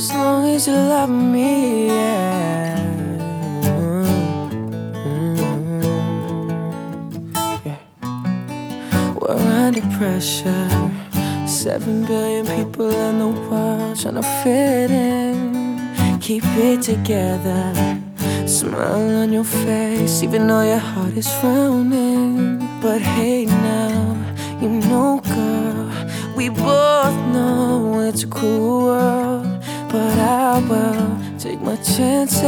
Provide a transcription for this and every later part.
as long as you love me. Yeah. Mm-hmm. Yeah. We're under pressure. Seven billion people in the world trying to fit in. Keep it together. Smile on your face, even though your heart is frowning. But hey, now, you know, girl, we both know it's a cruel world. But I will take my chances.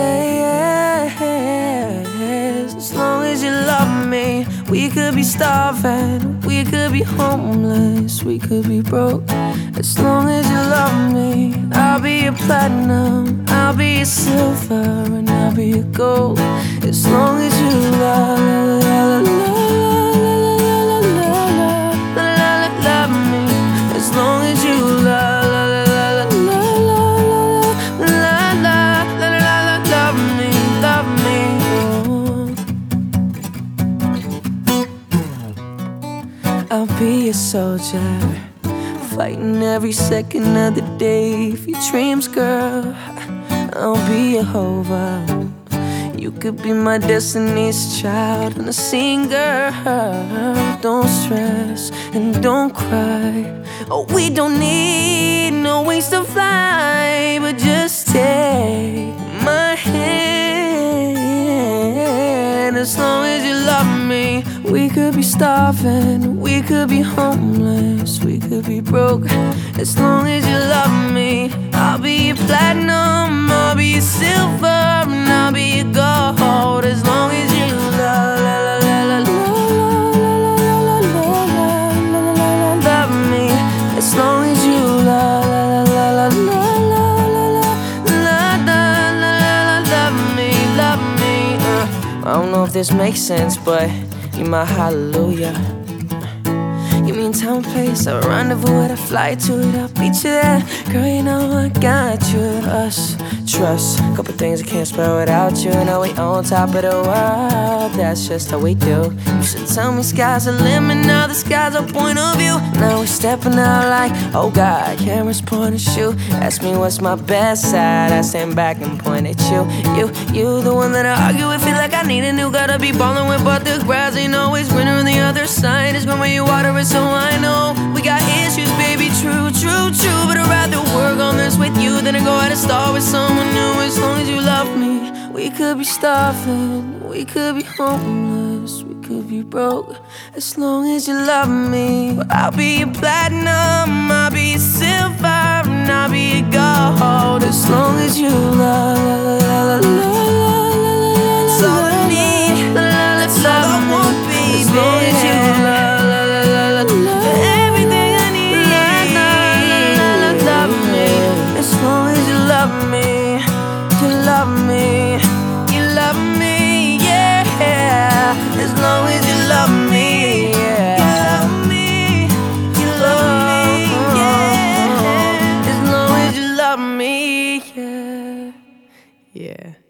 As long as you love me, we could be starving, we could be homeless, we could be broke. As long as you love me, I'll be a platinum, I'll be a silver, and I'll be a gold. As long as you love, love, a soldier, fighting every second of the day for your dreams, girl. I'll be a Hova. You could be my destiny's child and a singer. Don't stress and don't cry. Oh, we don't need no wings to fly, but just take could be starving, we could be homeless, we could be broke. As long as you love me, I'll be a platinum, I'll be a silver, know if this makes sense, but you're my hallelujah. You mean time, place, a rendezvous, I fly to it, I'll beat you there. Girl, you know I got you, us, trust. Couple things I can't spell without you. Now we on top of the world, that's just how we do. You should tell me sky's the limit, now the sky's our point of view. Now we stepping out like, oh God, cameras point and shoot. Ask me what's my best side, I stand back and point at you. You, you, the one that I argue with, like I need a new. Gotta be ballin' with, but the grass ain't always winter on the other side. It's going where you water it, so I know we got issues, baby. True, true, true. But I'd rather work on this with you than to go out and start with someone new. As long as you love me, we could be starving, we could be homeless, we could be broke. As long as you love me, I'll be a platinum, I'll be a silver, and I'll be a gold. As long as you love, love me, you love me, yeah. As long as you love me, yeah. You love me, you love me, yeah. As long as you love me, yeah. Yeah.